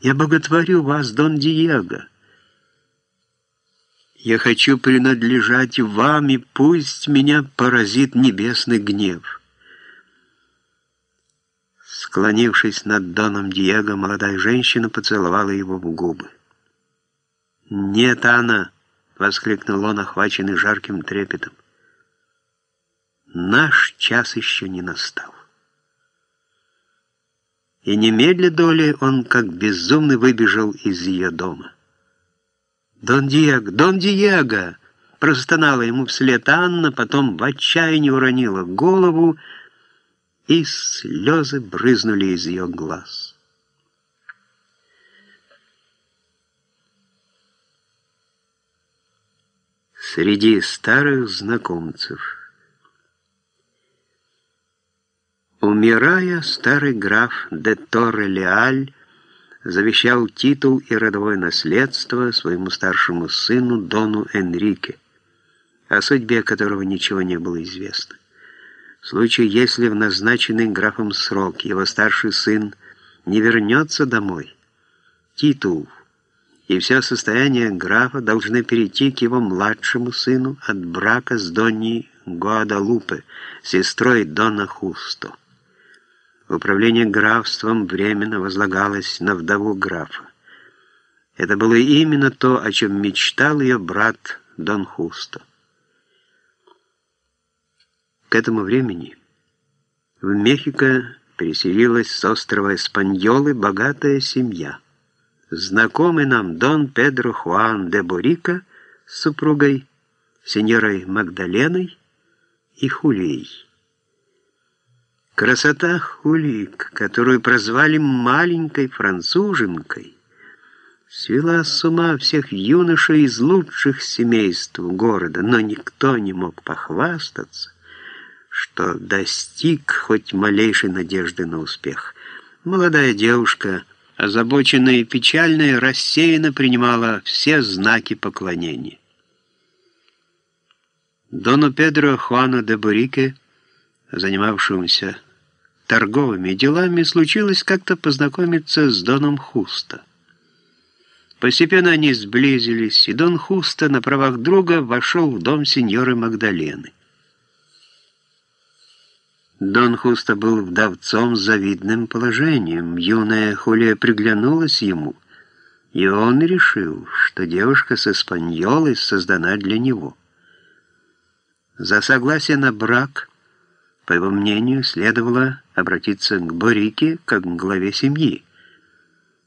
Я боготворю вас, Дон Диего. Я хочу принадлежать вам, и пусть меня поразит небесный гнев». Склонившись над Доном Диего, молодая женщина поцеловала его в губы. «Нет, Анна!» — воскликнул он, охваченный жарким трепетом. «Наш час еще не настал». И немедля доли он, как безумный, выбежал из ее дома. «Дон Диего! Дон Диего!» — простонала ему вслед Анна, потом в отчаянии уронила голову, и слезы брызнули из ее глаз. Среди старых знакомцев Умирая, старый граф де Торре-Леаль завещал титул и родовое наследство своему старшему сыну Дону Энрике, о судьбе которого ничего не было известно. В случае, если в назначенный графом срок его старший сын не вернется домой, титул и все состояние графа должны перейти к его младшему сыну от брака с Донни Гуадалупе, сестрой Дона Хусто. Управление графством временно возлагалось на вдову графа. Это было именно то, о чем мечтал ее брат Дон Хусто. К этому времени в Мехико переселилась с острова Эспаньолы богатая семья. Знакомый нам Дон Педро Хуан де Бурика с супругой, сеньорой Магдаленой и Хулией. Красота Хулик, которую прозвали «маленькой француженкой», свела с ума всех юношей из лучших семейств города, но никто не мог похвастаться, что достиг хоть малейшей надежды на успех. Молодая девушка, озабоченная и печальная, рассеянно принимала все знаки поклонения. Дону Педро Хуану де Бурике, занимавшемуся торговыми делами, случилось как-то познакомиться с Доном Хуста. Постепенно они сблизились, и Дон Хуста на правах друга вошел в дом сеньоры Магдалены. Дон Хуста был вдовцом с завидным положением. Юная Хулия приглянулась ему, и он решил, что девушка с испаньолой создана для него. За согласие на брак, по его мнению, следовало обратиться к Борике как к главе семьи.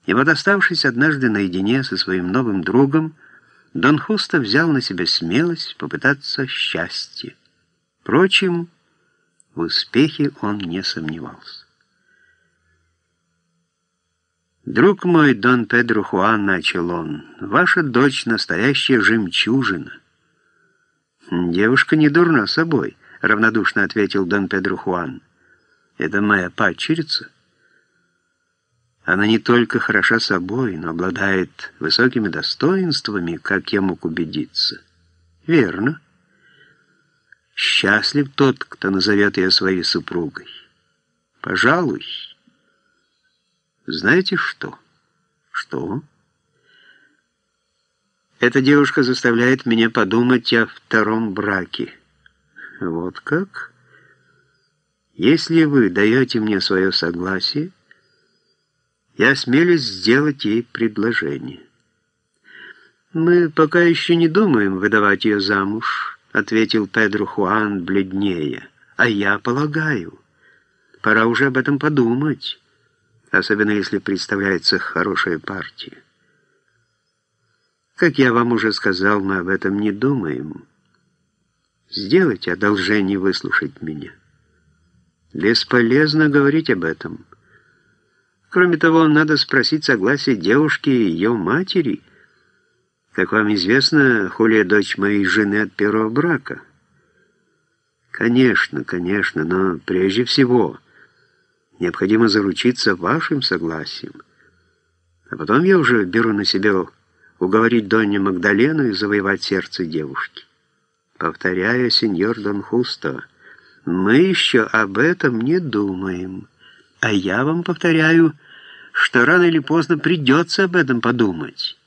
И вот оставшись однажды наедине со своим новым другом, Дон Хуста взял на себя смелость попытаться счастья. Впрочем, в успехе он не сомневался. «Друг мой, Дон Педро Хуан, — начал он, — ваша дочь — настоящая жемчужина». «Девушка не дурна собой», — равнодушно ответил Дон Педро Хуан. «Это моя падчерица. Она не только хороша собой, но обладает высокими достоинствами, как я мог убедиться». «Верно». Счастлив тот, кто назовет ее своей супругой. Пожалуй. Знаете что? Что? Эта девушка заставляет меня подумать о втором браке. Вот как? Если вы даете мне свое согласие, я осмелюсь сделать ей предложение. Мы пока еще не думаем выдавать ее замуж, — ответил Педро Хуан бледнее. «А я полагаю, пора уже об этом подумать, особенно если представляется хорошая партия. Как я вам уже сказал, мы об этом не думаем. Сделайте одолжение выслушать меня. Бесполезно говорить об этом. Кроме того, надо спросить согласие девушки и ее матери — как вам известно, Хулия — дочь моей жены от первого брака. Конечно, конечно, но прежде всего необходимо заручиться вашим согласием. А потом я уже беру на себя уговорить Донню Магдалену и завоевать сердце девушки. Повторяю, сеньор Дон Хусто, мы еще об этом не думаем. А я вам повторяю, что рано или поздно придется об этом подумать.